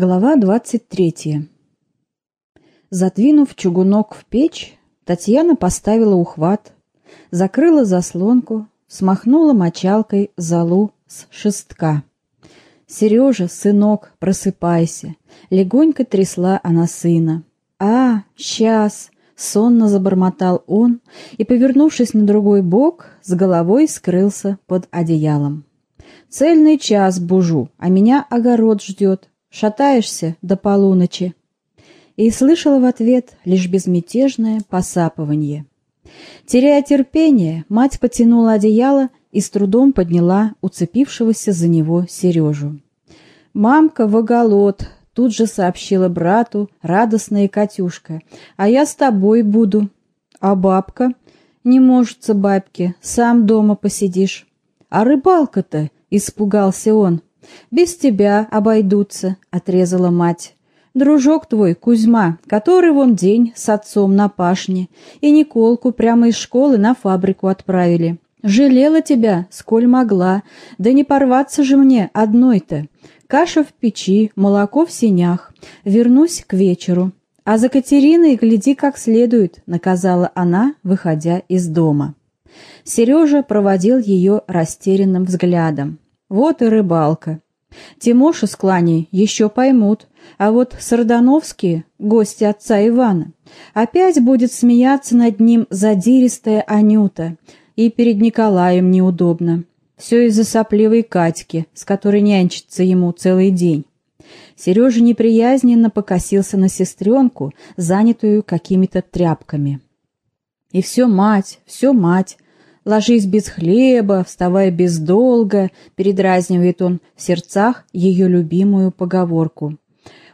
Глава 23. Затвинув чугунок в печь, Татьяна поставила ухват, закрыла заслонку, смахнула мочалкой залу с шестка. «Сережа, сынок, просыпайся!» Легонько трясла она сына. «А, сейчас!» — сонно забормотал он и, повернувшись на другой бок, с головой скрылся под одеялом. «Цельный час бужу, а меня огород ждет. Шатаешься до полуночи?» И слышала в ответ лишь безмятежное посапывание. Теряя терпение, мать потянула одеяло и с трудом подняла уцепившегося за него Сережу. «Мамка в оголод!» — тут же сообщила брату радостная Катюшка. «А я с тобой буду». «А бабка?» «Не можется бабке, сам дома посидишь». «А рыбалка-то?» — испугался он. «Без тебя обойдутся», — отрезала мать. «Дружок твой, Кузьма, который вон день с отцом на пашне, и Николку прямо из школы на фабрику отправили. Жалела тебя, сколь могла, да не порваться же мне одной-то. Каша в печи, молоко в синях. Вернусь к вечеру. А за Катериной гляди как следует», — наказала она, выходя из дома. Сережа проводил ее растерянным взглядом. Вот и рыбалка. Тимоша с Кланей еще поймут, а вот Сардановские, гости отца Ивана, опять будет смеяться над ним задиристая Анюта, и перед Николаем неудобно. Все из-за сопливой Катьки, с которой нянчится ему целый день. Сережа неприязненно покосился на сестренку, занятую какими-то тряпками. И все мать, все мать, «Ложись без хлеба, вставай без долга», — передразнивает он в сердцах ее любимую поговорку.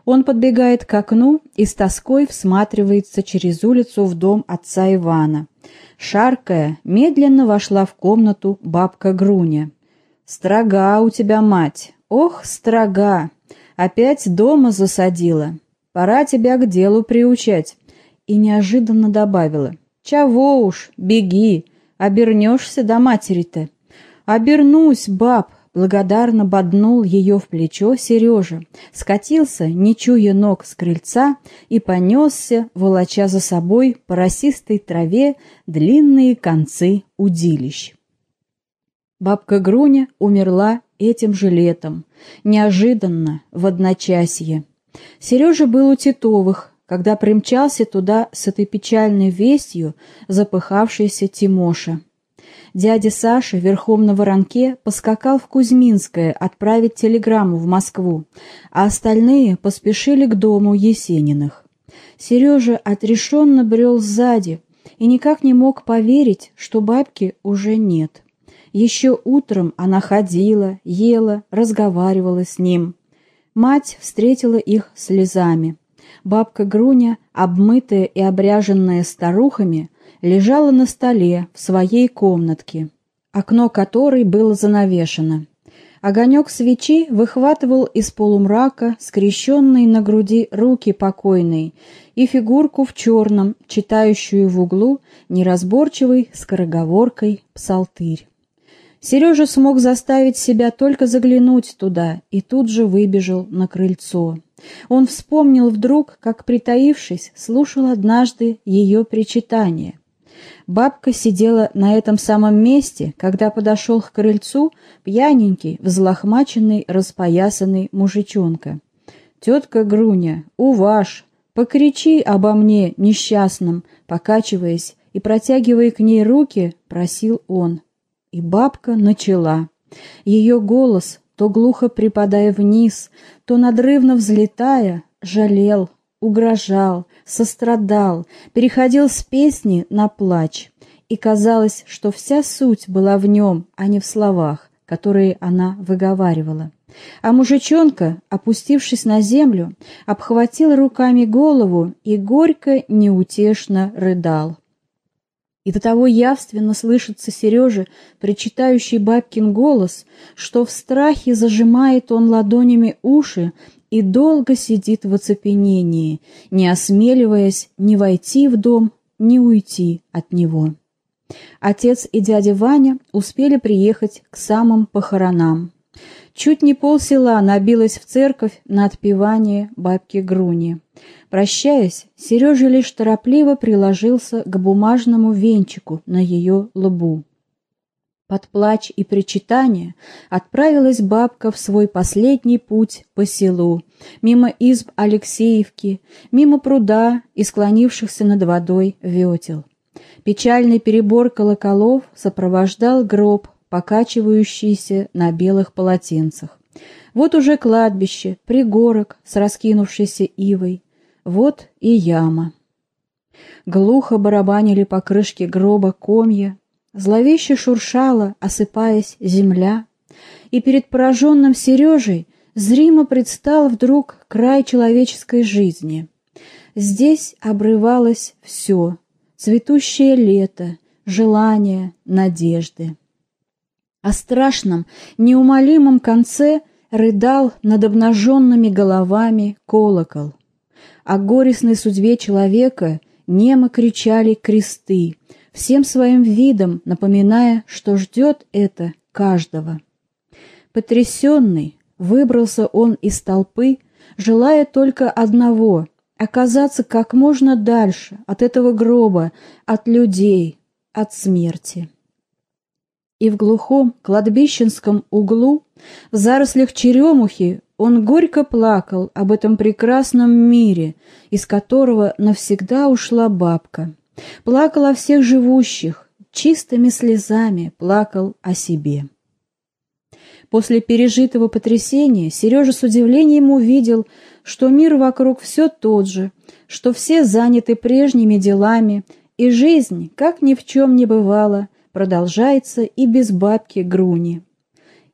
Он подбегает к окну и с тоской всматривается через улицу в дом отца Ивана. Шаркая, медленно вошла в комнату бабка Груня. «Строга у тебя мать! Ох, строга! Опять дома засадила! Пора тебя к делу приучать!» И неожиданно добавила. «Чего уж, беги! Обернешься до матери-то. Обернусь, баб, благодарно боднул ее в плечо Сережа, скатился, не чуя ног с крыльца, и понесся, волоча за собой по росистой траве длинные концы удилищ. Бабка Груня умерла этим же летом, неожиданно, в одночасье. Сережа был у Титовых, когда примчался туда с этой печальной вестью запыхавшийся Тимоша. Дядя Саша верхом на воронке поскакал в Кузьминское отправить телеграмму в Москву, а остальные поспешили к дому Есениных. Сережа отрешенно брел сзади и никак не мог поверить, что бабки уже нет. Еще утром она ходила, ела, разговаривала с ним. Мать встретила их слезами. Бабка Груня, обмытая и обряженная старухами, лежала на столе в своей комнатке, окно которой было занавешено. Огонек свечи выхватывал из полумрака скрещенные на груди руки покойной и фигурку в черном, читающую в углу неразборчивой скороговоркой псалтырь. Сережа смог заставить себя только заглянуть туда и тут же выбежал на крыльцо. Он вспомнил вдруг, как, притаившись, слушал однажды ее причитание. Бабка сидела на этом самом месте, когда подошел к крыльцу пьяненький, взлохмаченный, распоясанный мужичонка. «Тетка Груня, уваж, покричи обо мне, несчастном!» Покачиваясь и протягивая к ней руки, просил он. И бабка начала. Ее голос, то глухо припадая вниз, то надрывно взлетая, жалел, угрожал, сострадал, переходил с песни на плач. И казалось, что вся суть была в нем, а не в словах, которые она выговаривала. А мужичонка, опустившись на землю, обхватил руками голову и горько, неутешно рыдал. И до того явственно слышится Сереже причитающий бабкин голос, что в страхе зажимает он ладонями уши и долго сидит в оцепенении, не осмеливаясь ни войти в дом, ни уйти от него. Отец и дядя Ваня успели приехать к самым похоронам. Чуть не полсела набилась в церковь на отпевание бабки Груни. Прощаясь, Сережа лишь торопливо приложился к бумажному венчику на ее лбу. Под плач и причитание отправилась бабка в свой последний путь по селу, мимо изб Алексеевки, мимо пруда и склонившихся над водой ветел. Печальный перебор колоколов сопровождал гроб, покачивающийся на белых полотенцах. Вот уже кладбище, пригорок с раскинувшейся ивой, вот и яма. Глухо барабанили по крышке гроба комья, Зловеще шуршала, осыпаясь, земля, и перед пораженным Сережей зримо предстал вдруг край человеческой жизни. Здесь обрывалось все — цветущее лето, желания, надежды. О страшном, неумолимом конце рыдал над обнаженными головами колокол. О горестной судьбе человека немо кричали кресты, всем своим видом напоминая, что ждет это каждого. Потрясенный, выбрался он из толпы, желая только одного — оказаться как можно дальше от этого гроба, от людей, от смерти. И в глухом кладбищенском углу, в зарослях черемухи, он горько плакал об этом прекрасном мире, из которого навсегда ушла бабка. Плакал о всех живущих, чистыми слезами плакал о себе. После пережитого потрясения Сережа с удивлением увидел, что мир вокруг все тот же, что все заняты прежними делами, и жизнь, как ни в чем не бывало, продолжается и без бабки Груни.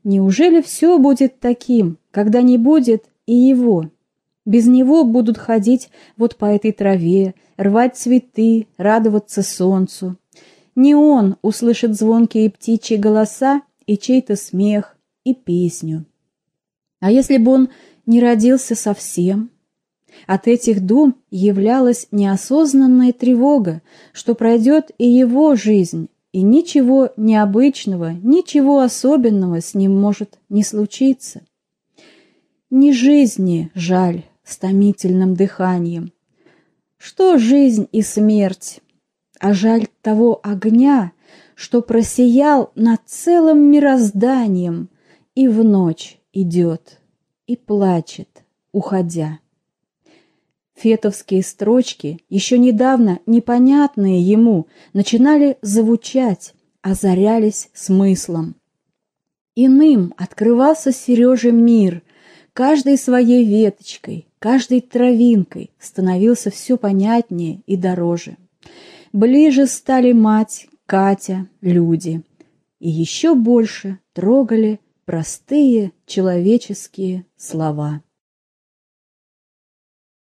Неужели все будет таким, когда не будет и его? Без него будут ходить вот по этой траве, рвать цветы, радоваться солнцу. Не он услышит звонкие птичьи голоса и чей-то смех, и песню. А если бы он не родился совсем? От этих дум являлась неосознанная тревога, что пройдет и его жизнь, и ничего необычного, ничего особенного с ним может не случиться. Не жизни жаль, с томительным дыханием. Что жизнь и смерть? А жаль того огня, что просиял над целым мирозданием и в ночь идет и плачет, уходя. Фетовские строчки, еще недавно непонятные ему, начинали звучать, озарялись смыслом. Иным открывался Сереже мир, каждой своей веточкой, каждой травинкой становился все понятнее и дороже. Ближе стали мать, Катя, люди. И еще больше трогали простые человеческие слова.